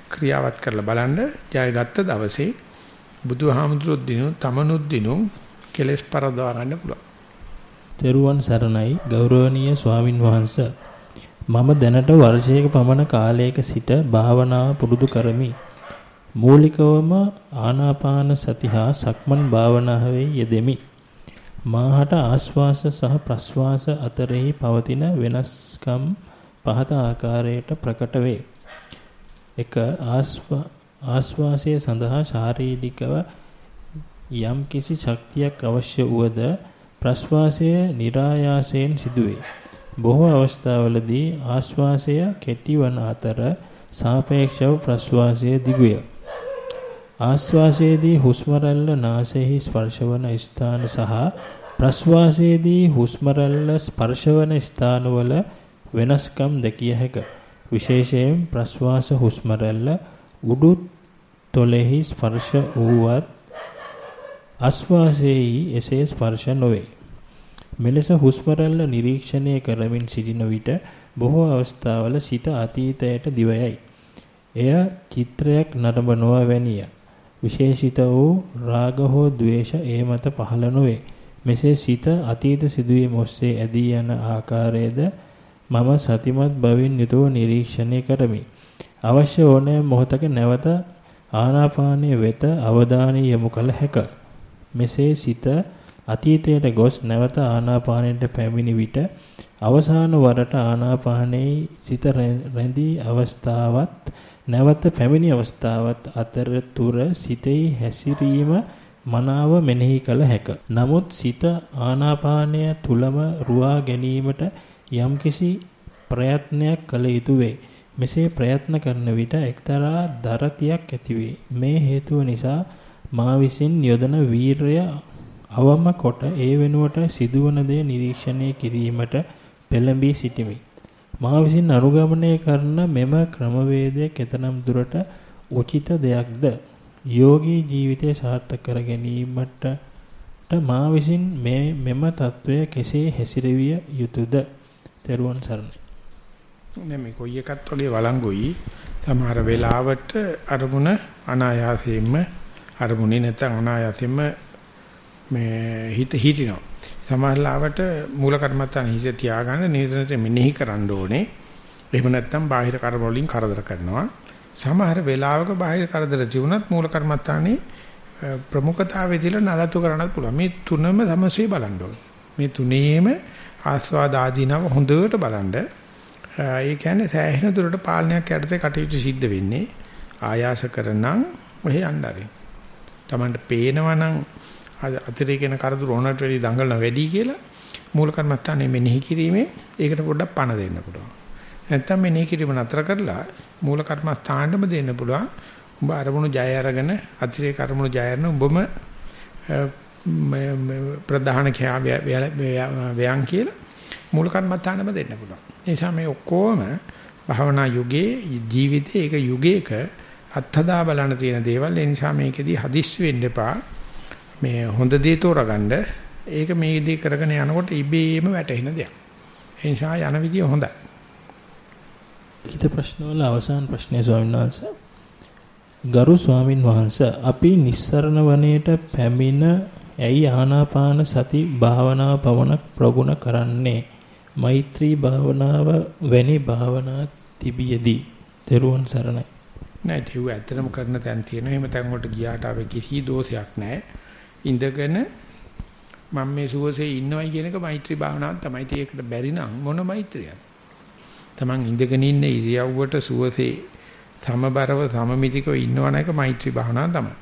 ක්‍රියාවත් කරලා බලන්න ජයගත්ත දවසේ බුදුහාමුදුරුවෝ දිනු තමනුත් දිනු කෙලස් පරදවා ගන්න පුළුවන්. තෙරුවන් සරණයි ගෞරවනීය ස්වාමින් වහන්සේ මම දැනට වර්ෂයක පමණ කාලයක සිට භාවනාව පුරුදු කරමි. මූලිකවම ආනාපාන සති හා සක්මන් භාවනාවේ යෙදෙමි. මාහට ආශ්වාස සහ ප්‍රශ්වාස අතරෙහි පවතින වෙනස්කම් පහත ආකාරයට ප්‍රකට වේ. 1 ආශ්වාසය සඳහා ශාරීරිකව යම් කිසි ශක්තියක් අවශ්‍ය වුවද ප්‍රශ්වාසය નિરાයාසයෙන් සිදුවේ. බොහෝ අවස්ථාවලදී ආශ්වාසය කෙටි වන අතර සාපේක්ෂව ප්‍රශ්වාසය දිගුය. ආශ්වාසයේදී හුස්ම රැල්ල නාසයෙහි ස්පර්ශවන ස්ථාන සහ ප්‍රශ්වාසයේදී හුස්ම රැල්ල ස්පර්ශවන ස්ථානවල වෙනස්කම් දැකිය හැකිය. විශේෂයෙන් ප්‍රශ්වාස හුස්ම රැල්ල උඩු තොලෙහි ස්පර්ශ වූවත් ආශ්වාසයේහි එසේ ස්පර්ශ නොවේ. මෙලෙස හුස්ම රැල්ල නිරීක්ෂණය කරමින් සිටින විට බොහෝ අවස්ථාවල සිත අතීතයට දිවයයි. එය චිත්‍රයක් නරඹනවා වැනිය. විශේෂිත වූ රාග හෝ ద్వේෂ ඒ මත පහළ නොවේ. මෙසේ සිත අතීත සිදුවීම් ඔස්සේ ඇදී යන ආකාරයේද මම සතිමත් බවින් යුතුව නිරීක්ෂණය කරමි. අවශ්‍ය ඕනෑ මොහොතක නැවත ආනාපානයේ වෙත අවධානය යොමු කළ හැක. මෙසේ සිත අතීතයට ගොස් නැවත ආනාපානයට පැමිණි විට අවසාන වරට ආනාපානයේ සිත රැඳී අවස්ථාවත් නැවත පැමිණි අවස්ථාවත් අතරතුර සිතෙහි හැසිරීම මනාව මෙනෙහි කළ හැක. නමුත් සිත ආනාපානය තුලම රුවා ගැනීමට යම්කිසි ප්‍රයත්නයක් කළ යුතුය වේ. මෙසේ ප්‍රයත්න කරන විට එක්තරා දරතියක් ඇතිවේ. මේ හේතුව නිසා මා විසින් යොදන වීරය අවම කොට ඒ වෙනුවට සිදුවන දේ නිරීක්ෂණය කිරීමට පෙළඹී සිටිමි. මා විසින් අනුගමනය කරන මෙම ක්‍රමවේදය කෙතරම් දුරට උචිත දෙයක්ද? යෝගී ජීවිතය සාර්ථක කර ගැනීමට මා විසින් මේ මෙම తত্ত্বය කෙසේ හැසිරවිය යුතුද? තෙරුවන් සරණයි. නැමෙ කොයි එකත් ඔලේ වළංගුයි. සමහර වෙලාවට අරමුණ අනායාසයෙන්ම අරමුණේ නැත්නම් අනායාසයෙන්ම මේ හිත හිටිනවා. සමහරලාවට මූල කර්මත්තාන හිත තියාගන්න නිරන්තර මෙනෙහි කරන්න ඕනේ. එහෙම නැත්නම් බාහිර කර්ම වලින් කරදර කරනවා. සමහර වෙලාවක බාහිර කරදර ජීුණත් මූල කර්මත්තානේ ප්‍රමුඛතාවය දීලා නලතු කරන්නත් පුළුවන්. මේ තුනම සමසේ බලන්න ඕනේ. මේ තුනේම ආස්වාද ආදීනව හොඳට බලන්න. ඒ කියන්නේ සෑහෙන දුරට පාලනයක් යටතේ කටයුතු සිද්ධ වෙන්නේ. ආයාස කරනනම් ඔහෙ යන්න ආරේ. Tamanට පේනවනම් අතිරේකන කරදර ඕනට වැඩි දඟලන වැඩි කියලා මූල කර්මස්ථානයේ මෙනෙහි කිරීමේ ඒකට පොඩ්ඩක් පණ දෙන්න පුළුවන්. නැත්තම් මෙනෙහි කිරීම නතර කරලා මූල කර්මස්ථානෙම දෙන්න පුළුවන්. උඹ අරමුණු ජය අරගෙන අතිරේක අරමුණු ජය අරන උඹම ප්‍රධාන ව්‍යයන් කියලා මූල කර්මස්ථානෙම දෙන්න පුළුවන්. ඒ නිසා මේ ඔක්කොම භවනා යුගයේ ජීවිතයේ ඒක යුගයක අත්හදා බලන තියෙන දේවල් ඒ නිසා මේකෙදී හදිස්සි වෙන්න එපා. මේ හොඳ දේ තෝරගන්න ඒක මේ දේ කරගෙන යනකොට ඉබේම වැටෙන දෙයක්. ඒ නිසා යන විදිය හොඳයි. ලිඛිත ප්‍රශ්නවල අවසාන ප්‍රශ්නය ස්වාමීන් වහන්සේ. ගරු ස්වාමින් වහන්සේ අපි නිස්සරණ වනයේට පැමිණ ඇයි ආනාපාන සති භාවනාව පවණක් ප්‍රගුණ කරන්නේ? මෛත්‍රී භාවනාව වැනි භාවනා තිබියදී. තෙරුවන් සරණයි. නෑ ඒක ඇත්තටම කරන තැන් තියෙනවා. එහෙම තැන් වලට ගියාට අපි කිසි දෝෂයක් නෑ. ඉඳගෙන මම මේ සුවසේ ඉන්නවයි කියන එක මෛත්‍රී භාවනාවක් තමයි. ඒකට බැරි නම් මොන මෛත්‍රියක්ද? Taman ඉඳගෙන ඉන්න ඉරියව්වට සුවසේ සමබරව සමමිතිකව ඉන්නවන එක මෛත්‍රී භාවනාව තමයි.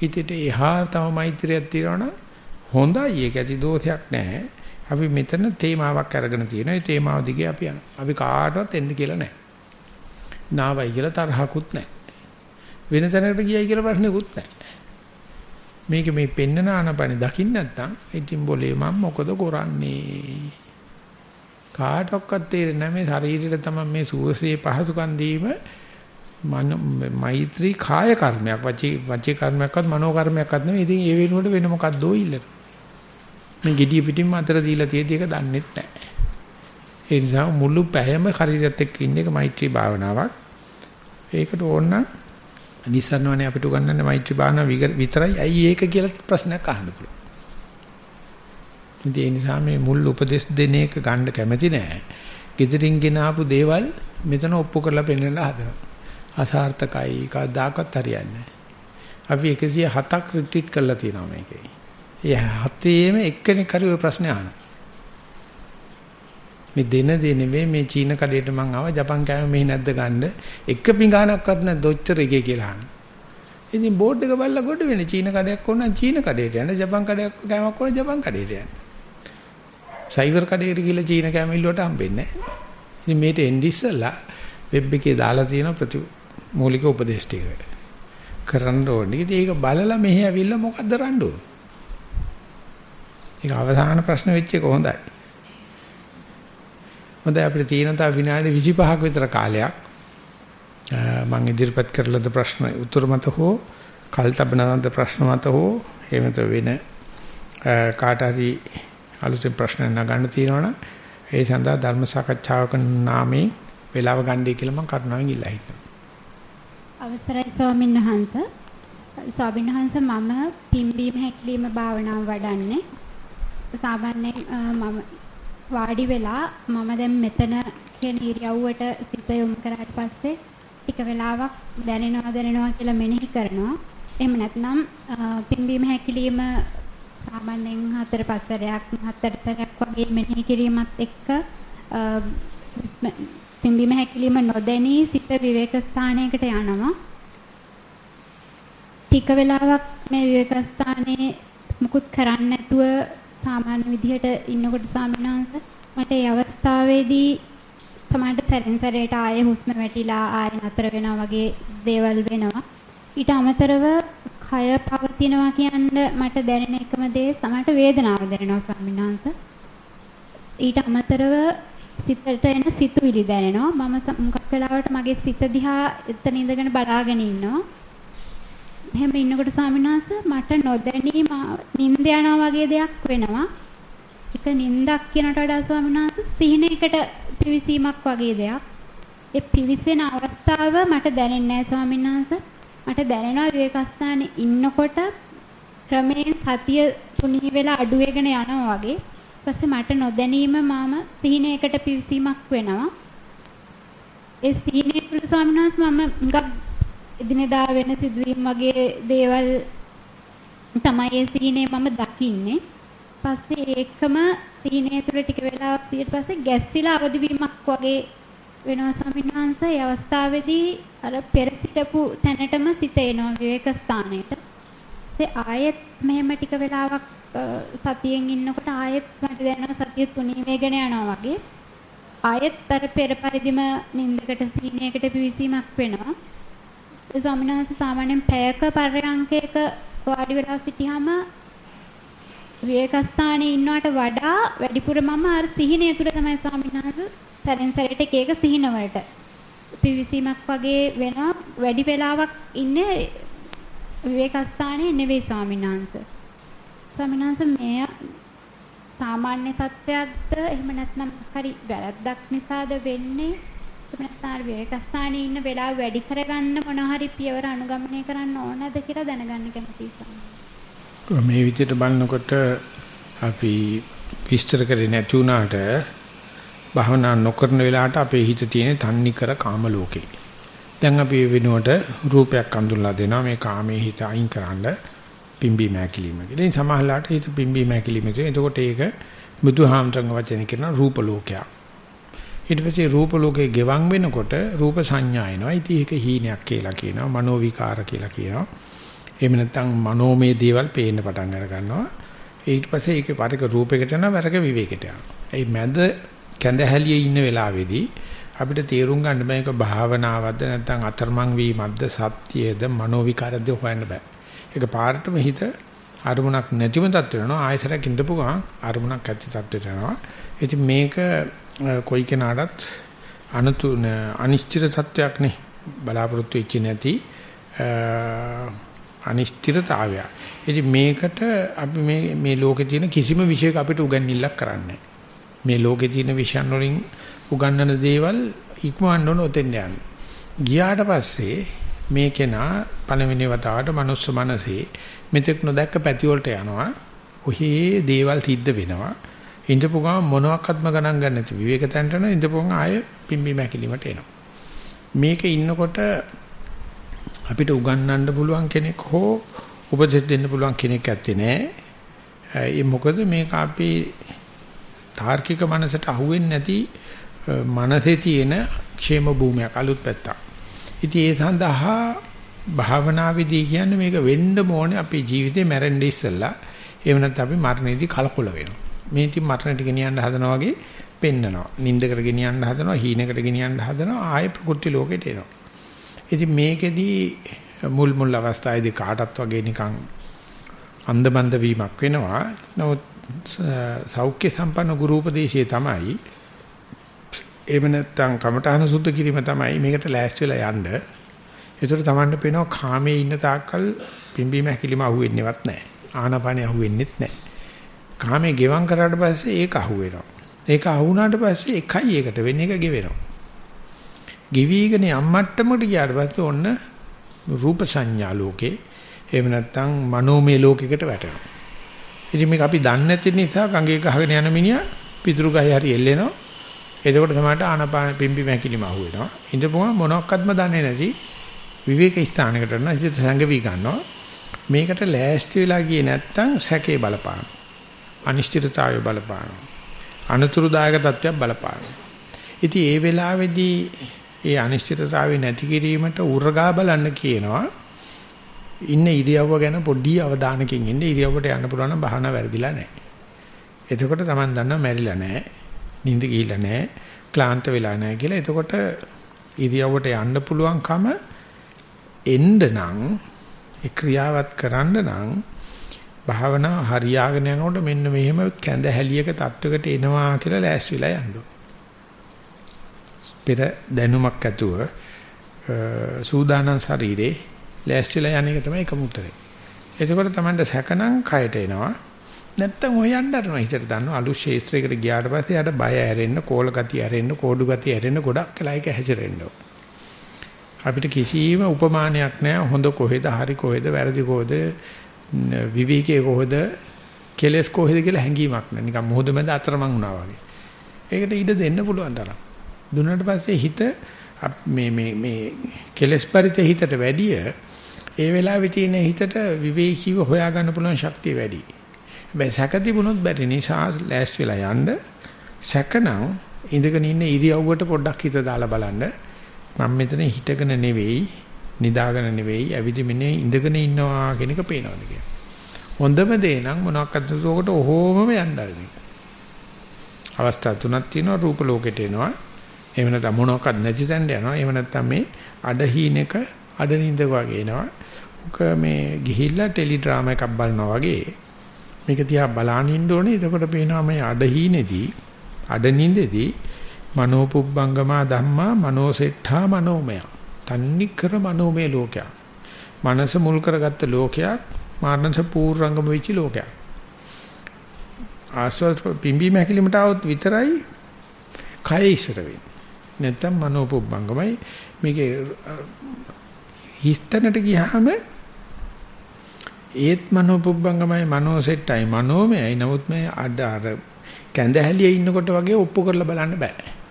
හිතේට එහා තව මෛත්‍රියක් තියනවනම් හොඳයි ඒක ඇති දෝෂයක් නැහැ. අපි මෙතන තේමාවක් අරගෙන තියෙනවා. ඒ තේමාව දිගේ අපි යනවා. අපි කාටවත් එන්න කියලා නැහැ. නාවයි කියලා තරහකුත් නැහැ. වෙන තැනකට ගියයි කියලා ප්‍රශ්නකුත් නැහැ. මේක මේ පෙන්නන ආනපන දකින්න නැත්නම් ඉතින් બોලේ මම මොකද කරන්නේ? කාටවත් තේරෙන්නේ නැහැ. මේ ශරීරයට තමයි මේ සුවසේ පහසුකම් දීම මෛත්‍රී කාය කර්මයක්. වචී වචී කර්මයක්වත් මනෝ කර්මයක්වත් නෙවෙයි ඉතින් ඒ වෙනුවට වෙන මොකක්දෝ ඉල්ලන? මේ gediya පිටින්ම අතර දීලා තියෙදි ඒක දන්නෙත් නැහැ. ඒ නිසා මුළු පැයම ශරීරයත් එක්ක ඉන්න එක මෛත්‍රී භාවනාවක්. ඒකට ඕන නම් නිසරණවනේ අපිට උගන්වන්නේ මෛත්‍රී භාවනාව විතරයි. ඇයි ඒක කියලා ප්‍රශ්නයක් අහන්න පුළුවන්. ඒ නිසා මේ මුල් උපදේශ දෙන එක ගන්න කැමති නෑ. gedirin ගෙන ආපු දේවල් මෙතන ඔප්පු කරලා පෙන්නලා හදනවා. අසාර්ථකයි කවදාකවත් හරියන්නේ අපි 107ක් රිට්‍රීට් කරලා තියෙනවා මේකේ. ඒ හතේම එක්කෙනෙක් හරි ওই ප්‍රශ්නේ අහනවා. මේ දෙන දේ නෙවෙයි මේ චීන කඩේට මං ආවා ජපන් කෑම මෙහි නැද්ද ගන්න එක පිඟානක්වත් නැද්ද ඔච්චර එකේ කියලා අහන. ඉතින් බෝඩ් එක බලලා කොට වෙන්නේ චීන කඩයක් ඕන නම් චීන කඩේට යන්න ජපන් කඩයක් කෑමක් ඕන ජපන් කඩේට යන්න. සයිබර් කඩේට ගිහලා චීන කෑම ඉල්ලුවට හම්බෙන්නේ නැහැ. ඉතින් මේට එන්නේ ඉස්සලා වෙබ් එකේ දාලා තියෙන ප්‍රති මූලික උපදේශ ටික. කරන්න ඕනේ. ඉතින් ඒක බලලා මෙහි ඇවිල්ලා මොකද්ද රණ්ඩු? ඒක අවසාන ප්‍රශ්න වෙච්ච එක හොඳයි. හොඳයි අපිට තියෙන තව විනාඩි 25ක විතර කාලයක් මම ඉදිරිපත් කරලද ප්‍රශ්න උත්තර මත හෝ කල්තබනද ප්‍රශ්න මත හෝ එහෙමත වෙන කාට හරි අලුතෙන් ප්‍රශ්න නගන්න තියෙනවනම් ඒ සඳහා ධර්ම සාකච්ඡාවක නාමයෙන් වේලාව ගන්නයි කියලා මම කරුණාවෙන් ඉල්ලා හිටිනවා. අවසරයි ස්වාමීන් වහන්ස. ස්වාමීන් වහන්ස මම පිම්බීම හැකිලිම භාවනාව වඩන්නේ. සාමාන්‍යයෙන් මම වාඩි වෙලා මම දැන් මෙතන කියන ඉරියව්වට සිත යොමු කරාට පස්සේ ටික වෙලාවක් දැනෙනවා දැනෙනවා කියලා මෙනෙහි කරනවා. එහෙම නැත්නම් පිම්බීම හැකිලිම සාමාන්‍යයෙන් හතර පහ සැරයක් හතර සැරයක් වගේ මෙනෙහි කිරීමත් එක්ක පිම්බීම හැකිලිම නොදැනී සිත විවේක ස්ථානයකට යනවා. ටික වෙලාවක් මේ විවේක ස්ථානයේ මුකුත් කරන්නේ නැතුව සාමාන්‍ය විදිහට ඉන්නකොට ස්වාමීන් වහන්සේ මට ඒ අවස්ථාවේදී සමහරට සැරෙන් සැරේට ආයේ හුස්ම වැටිලා ආයේ නතර වෙනවා වගේ දේවල් වෙනවා. ඊට අමතරව කය පවතිනවා කියන්න මට දැනෙන එකම දේ සමහරට වේදනාව දැනෙනවා ස්වාමීන් වහන්සේ. ඊට අමතරව සිතට එන සිතුවිලි දැනෙනවා. මම මුගක් වෙලාවට මගේ සිත දිහා එතන ඉඳගෙන බලාගෙන ඉන්නවා. එහෙම ඉන්නකොට ස්වාමීන් වහන්සේ මට නොදැනී නිින්ද යනවා වගේ දෙයක් වෙනවා. ඒක නිින්දක් කියනට වඩා ස්වාමීන් වහන්සේ සිහිනයකට පිවිසීමක් වගේ දෙයක්. ඒ පිවිසෙන අවස්ථාව මට දැනෙන්නේ නැහැ ස්වාමීන් වහන්සේ. මට දැනෙනවා විවේකස්ථානේ ඉන්නකොට ක්‍රමයෙන් සතිය තුනී වෙලා අඩු වෙගෙන යනවා වගේ. ඊපස්සේ මට නොදැනීම මම සිහිනයකට පිවිසීමක් වෙනවා. ඒ සිහිනය තුළ ස්වාමීන් වහන්සේ මම එදිනෙදා වෙන සිදුවීම් වගේ දේවල් තමයි ඒ සීනේ මම දකින්නේ. පස්සේ ඒකම සීනේ තුල ටික වෙලාවක් ඊට පස්සේ ගැස්සිලා අවදි වීමක් වගේ වෙනවා ස්වාමීන් වහන්සේ. ඒ අවස්ථාවේදී අර පෙර සිටපු තැනටම සිත එනවා විවේක ස්ථානයට. ඒ ආයෙත් මෙහෙම ටික වෙලාවක් සතියෙන් ඉන්නකොට ආයෙත් මට දැනෙනවා සතිය තුනී වේගන යනවා වගේ. ආයෙත් අර පෙර පරිදිම නින්දකට සීනයකට පිවිසීමක් වෙනවා. ස්වාමීන් වහන්සේ සාමාන්‍යයෙන් පැයක පරයන්කයක වාඩි වෙලා සිටියාම විවේකස්ථානයේ ඉන්නවට වඩා වැඩිපුර මම අර සිහිනය තුළ තමයි ස්වාමීන් වහන්සේ සැරෙන් සැරේට එක එක සිහින වලට පිවිසීමක් වගේ වෙනවා වැඩි වෙලාවක් ඉන්නේ විවේකස්ථානයේ නෙවෙයි ස්වාමීන් වහන්සේ. ස්වාමීන් වහන්සේ මේ සාමාන්‍ය තත්වයක්ද එහෙම නැත්නම් හරි වැරද්දක් නිසාද වෙන්නේ නැත්නම් විවේකස්ථානයේ ඉන්න වෙලාව වැඩි කරගන්න මොන හරි පියවර අනුගමනය කරන්න ඕනද කියලා දැනගන්න කැමතියි මේ විදිහට බලනකොට අපි විස්තර කරේ නැති වුණාට භවනා නොකරන වෙලාවට අපේ හිත තියෙන තන්නි කර කාම ලෝකේ. දැන් අපි වෙනුවට රූපයක් අඳුල්ලා දෙනවා මේ කාමයේ හිත අයින් කරන්න පිම්බි මෑකිලිම කියලා. ඉතින් සමහරලාට හිත පිම්බි මෑකිලිම තියෙන. එතකොට ඒක බුදුහාමරංග වචන කියන රූප ලෝකයක්. ඊට පස්සේ රූප ලෝකේ ගෙවන් වෙනකොට රූප සංඥා එනවා. ඉතින් ඒක හීනයක් කියලා කියනවා. මනෝ විකාර කියලා කියනවා. එහෙම නැත්නම් මනෝමය දේවල් පේන්න පටන් අර ගන්නවා. ඊට පස්සේ ඒකේ පරික රූපයකට යනවා වරක විවේකයට යනවා. ඒ මැද කැඳහැලියේ ඉන්න වෙලාවේදී අපිට තේරුම් ගන්න මේක භාවනාවක්ද නැත්නම් අතරමං වීමක්ද සත්‍යයේද මනෝ විකාරද හොයන්න බෑ. ඒක පාරටම හිත අරමුණක් නැතිව තත්ත්ව වෙනවා ආයසරයක් ඉඳපු ගමන් අරමුණක් ඇති තත්ත්වයට යනවා. ඉතින් මේක කොයි කෙනාටත් අනතු අනිශ්චිත තත්වයක් නේ බලාපොරොත්තු වෙච්ච නැති අනිශ්චිතතාවය. ඉතින් මේකට අපි මේ මේ ලෝකේ තියෙන කිසිම විෂයක අපිට උගන්විල්ලක් කරන්නේ මේ ලෝකේ තියෙන විෂයන් වලින් උගන්වන දේවල් ඉක්මවන්න ඕන ඔතෙන් යන්න. ගියාට පස්සේ මේ කෙනා පළවෙනි වතාවට මනුස්ස මනසේ මෙතෙක් නොදැක්ක පැති වලට යනවා. ඔහේ දේවල් සිද්ධ වෙනවා. ඉඳපු ගම මොනවාක්වත්ම ගණන් ගන්න නැති විවේක තැනට යන ඉඳපු ගම ආය පිම්බි මැකිලිමට එනවා. මේක ඉන්නකොට අපිට උගන්වන්න පුළුවන් කෙනෙක් හෝ උපදෙස් දෙන්න පුළුවන් කෙනෙක් ඇත්තේ නැහැ. ඒ මොකද මේක අපි තාර්කික මනසට අහුවෙන්නේ නැති මනසේ තියෙන ക്ഷേම භූමියක් අලුත් පැත්තක්. ඉතින් ඒ සඳහා භාවනාවේදී කියන්නේ මේක වෙන්න ඕනේ අපේ ජීවිතේ මැරෙන්න ඉස්සෙල්ලා. එහෙම නැත්නම් අපි මරණයේදී කලකොල වෙනවා. මේ ඉතින් මටනට ගෙනියන්න හදනවා වගේ පෙන්නනවා. නින්දකට ගෙනියන්න හදනවා, හීනකට ගෙනියන්න හදනවා, ආය ප්‍රකෘති ලෝකෙට එනවා. ඉතින් මේකෙදී මුල් මුල් අවස්ථාවේදී කාටත් වගේ නිකන් අන්දමන්ද වීමක් වෙනවා. නමුත් සෞඛ්‍ය සම්පන්න ගුරු උපදේශයේ තමයි එහෙම නැත්නම් කමඨහන සුද්ධ කිරීම තමයි මේකට ලෑස්ති වෙලා යන්න. ඒතර තමන්ට පේනවා කාමයේ ඉන්න තාක්කල් පිම්බීම හැකිලිම අහුවෙන්නේවත් නැහැ. ආනපානිය අහුවෙන්නෙත් නැහැ. කාමයේ ගෙවම් කරාට පස්සේ ඒක අහු වෙනවා. ඒක අහු වුණාට පස්සේ එකයි ඒකට වෙන්නේ එක ගෙවෙනවා. ගෙවිගෙන යම්මට්ටමකට ගියාට පස්සේ ඔන්න රූප සංඥා ලෝකේ එහෙම නැත්නම් මනෝමය ලෝකයකට වැටෙනවා. ඉතින් මේක අපි දන්නේ නැති නිසා ගඟේ ගහගෙන යන මිනිහා පිටුරු ගහයි හරි එල්ලෙනවා. එතකොට තමයි ආනපාන පිම්බි මැකිලිම අහුවෙනවා. ඉඳපුවම මොනක්වත්ම දන්නේ නැති විවේක ස්ථානයකට යනවා. ඉතින් සංගවි ගන්නවා. මේකට ලෑස්ති වෙලා ගියේ නැත්තම් සැකේ බලපාන. අනිශ්චිතතාවය බලපාන. අනතුරුදායක තත්ත්වයක් බලපාන. ඉතින් ඒ වෙලාවේදී ඒ අනිශ්චිතතාවය නැති කිරීමට උරගා බලන්න කියනවා. ඉන්න ඉරියව්ව ගැන පොඩි අවධානකින් ඉන්න ඉරියව්වට යන්න පුළුවන් නම් බහන වැරදිලා නැහැ. එතකොට Taman දන්නවා මැරිලා නැහැ. නිින්ද ගිහිල්ලා නැහැ. ක්ලාන්ත වෙලා නැහැ කියලා. එතකොට ඉරියව්වට යන්න පුළුවන්කම එන්න නම් ඒ ක්‍රියාවත් කරන්න නම් භාවනා හරියාගෙන යනකොට මෙන්න මෙහෙම කැඳ හැලියක තත්වයකට එනවා කියලා ලෑස්තිලා යන්න පෙර දැනුමක් ඇතුව සූදානම් ශරීරේ ලෑස්තිලා යන එක තමයි එකම උත්තරේ. එතකොට තමයි සැකනම් කයට එනවා. නැත්තම් ඔය යන්න අරනවා හිතට දන්නවා අලුත් ශේත්‍රයකට ගියාට පස්සේ යාට බය ඇරෙන්න, කෝල ගතිය ඇරෙන්න, කෝඩු ගතිය ඇරෙන්න ගොඩක් වෙලා ඒක හැසිරෙන්න අපිට කිසිම උපමානයක් නැහැ හොඳ කොහෙද හරි කොහෙද වැරදි කොහෙද විවේකයේ කොහෙද කෙලස් කොහෙද කියලා හැඟීමක් නැහැ නිකන් මොහොත මැද අතරමං වුණා වගේ. ඒකට ඉඩ දෙන්න පුළුවන් තරම්. දුන්නාට පස්සේ හිත මේ මේ මේ කෙලස් පරිත හිතට වැඩිය ඒ වෙලාවේ තියෙන හිතට විවේකීව හොයාගන්න පුළුවන් ශක්තිය වැඩි. හැබැයි සැක තිබුණොත් බැරි නිසා ලෑස් වෙලා යන්න සැකනම් ඉඳගෙන ඉන්න ඉරියව්වට පොඩ්ඩක් හිත දාලා බලන්න. මම මෙතන හිටගෙන නෙවෙයි නිදාගෙන නෙවෙයි ඇවිදින්නේ ඉඳගෙන ඉන්නවා කියන එක පේනවාද කියලා. හොඳම දේ නම් මොනවාක්ද උකට ඔහොමම යන්න ආරම්භ. අවස්ථා තුනක් තියෙනවා රූප ලෝකෙට එනවා. එහෙම නැත්නම් මොනවාක්වත් නැති තැනට යනවා. එහෙම නැත්නම් මේ අඩහීනක අඩනින්ද වගේ එනවා. උක මේ ගිහිල්ලා ටෙලි ඩ්‍රාමා එකක් බලනවා වගේ මේක තියා බලන් ඉන්න ඕනේ. එතකොට පේනවා මේ අඩහීනේදී අඩනින්දේදී මනෝපුබ්බංගමා ධම්මා මනෝසෙට්ඨා මනෝමය. තන්නි කර මනෝමය ලෝකයක්. මනස මුල් කරගත්ත ලෝකයක් මානස පූර්වංගම වෙච්ච ලෝකයක්. ආස්වාද පිම්බීම හැකිලිමට આવොත් විතරයි කය ඉස්සර වෙන්නේ. නැත්තම් මනෝපුබ්බංගමයි මේකේ හිස්තැනට ගියාම ඒත් මනෝපුබ්බංගමයි මනෝසෙට්ටයි මනෝමයයි නමුත් මේ අඩ අර කැඳහැලියේ ඉන්නකොට වගේ ඔප්පු කරලා බලන්න බෑ.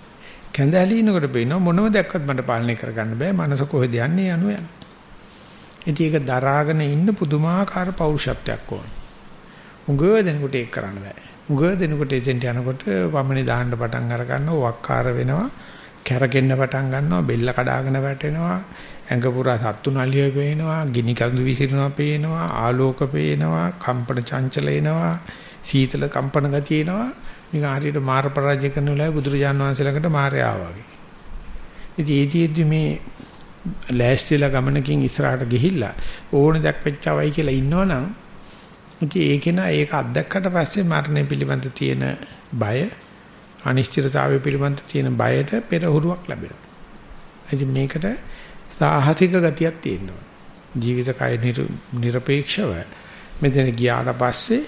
කැඳහැලියේ ඉන්නකොට පේනවා මොනව දැක්කත් මට පාලනය කරගන්න බෑ. මනස කොහෙද යන්නේ යනු යන. ඉතින් ඒක දරාගෙන ඉන්න පුදුමාකාර පෞරුෂත්වයක් ඕන. උගව දෙනකොට ඒක කරන්න බෑ. උගව දෙනකොට එතෙන්ට යනකොට වමනේ දාන්න පටන් අර ගන්නවා වක්කාර වෙනවා. කැරකෙන්න පටන් ගන්නවා බෙල්ල කඩාගෙන වැටෙනවා ඇඟ පුරා සත්තු නලිය පේනවා ගිනි කඳු විසිරෙනවා පේනවා ආලෝක පේනවා කම්පන චංචල එනවා සීතල කම්පන ගතිය එනවා නිකන් හරියට මාර පරාජය කරන වෙලාවේ බුදුරජාන් වහන්සේ ළඟට මාරයා වගේ. ඉතින් ඒතිෙදි මේ ලෑස්තිලා ගමනකින් ඉස්සරහට ගිහිල්ලා ඕන දෙයක් වෙච්චවයි කියලා ඉන්නවනම් ඉතින් ඒක නා ඒක අත්දැක්කට පස්සේ මරණය පිළිබඳ තියෙන බය අනිශ්චිතතාවය පිළිබඳ තියෙන බයට පෙරහුරුවක් ලැබෙනවා. ඉතින් මේකට සාහසික ගතියක් තියෙනවා. ජීවිත කය නිර්පේක්ෂව මෙතන ගියාට පස්සේ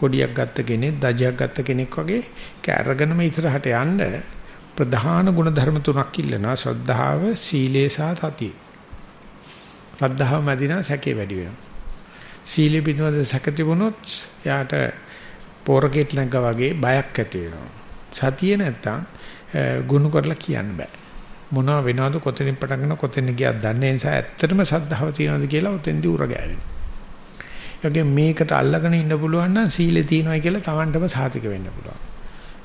කොඩියක් ගත්ත කෙනෙක්, දජයක් ගත්ත කෙනෙක් වගේ කැරගෙනම ඉස්සරහට යන්න ප්‍රධාන ගුණ ධර්ම තුනක් ඉල්ලනවා. ශ්‍රද්ධාව, සීලය සහ සතිය. ශ්‍රද්ධාව මැදිනා සැකේ වැඩි වෙනවා. සීලෙ පිටවද සැක තිබුණොත් යාට පෝරකෙට් නැග්ගා වගේ බයක් ඇති වෙනවා. සතිය නැත්තම් ගුණ කරලා කියන්න බෑ. මොනවා වෙනවද කොතනින් පටන් ගන්න කොතෙන් ගියත් දන්නේ නිසා ඇත්තටම සද්ධාව තියනවද කියලා උතෙන්දී උර ගෑවෙනවා. ඒගොල්ලෝ මේකට අල්ලගෙන ඉන්න පුළුවන් නම් සීලේ තියනවායි කියලා Tamanටම සාතික වෙන්න පුළුවන්.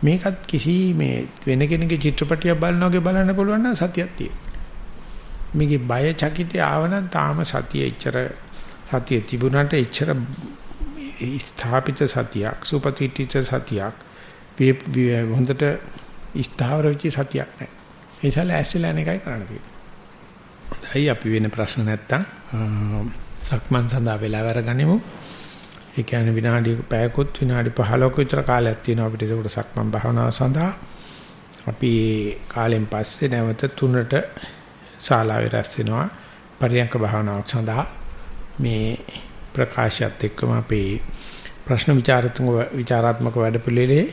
මේකත් කිසි මේ වෙන කෙනෙකුගේ චිත්‍රපටියක් බලනවා වගේ බලන්න පුළුවන් නම් සතියක් තියෙනවා. මේකේ බය චකිතය ආවනම් තාම සතිය එච්චර සතිය තිබුණාට එච්චර ස්ථාපිත සතියක් සුපතිත්‍ිත සතියක් හොඳට ස්ථාවර වෙච්ච සතියක් නැහැ. ඒ නිසා ලෑස්තිලා යන එකයි කරන්න තියෙන්නේ. හොඳයි අපි වෙන ප්‍රශ්න නැත්තම් සක්මන් සඳහා වෙලාව අරගනිමු. ඒ කියන්නේ විනාඩි පැයකොත් විනාඩි 15ක විතර කාලයක් තියෙනවා අපිට ඒකට සක්මන් භාවනාව සඳහා. අපි කාලෙන් පස්සේ නැවත තුනට ශාලාවේ රැස් වෙනවා පරියන්ක භාවනාවක් සඳහා මේ ප්‍රකාශයත් එක්කම අපේ ප්‍රශ්න විචාරාත්මක විචාරාත්මක වැඩපිළිවෙලේ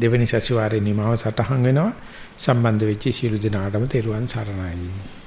දෙවෙනි සතිವಾರේ නිමාව සටහන් වෙනවා සම්බන්ධ වෙච්ච සියලු දෙනාටම තෙරුවන් සරණයි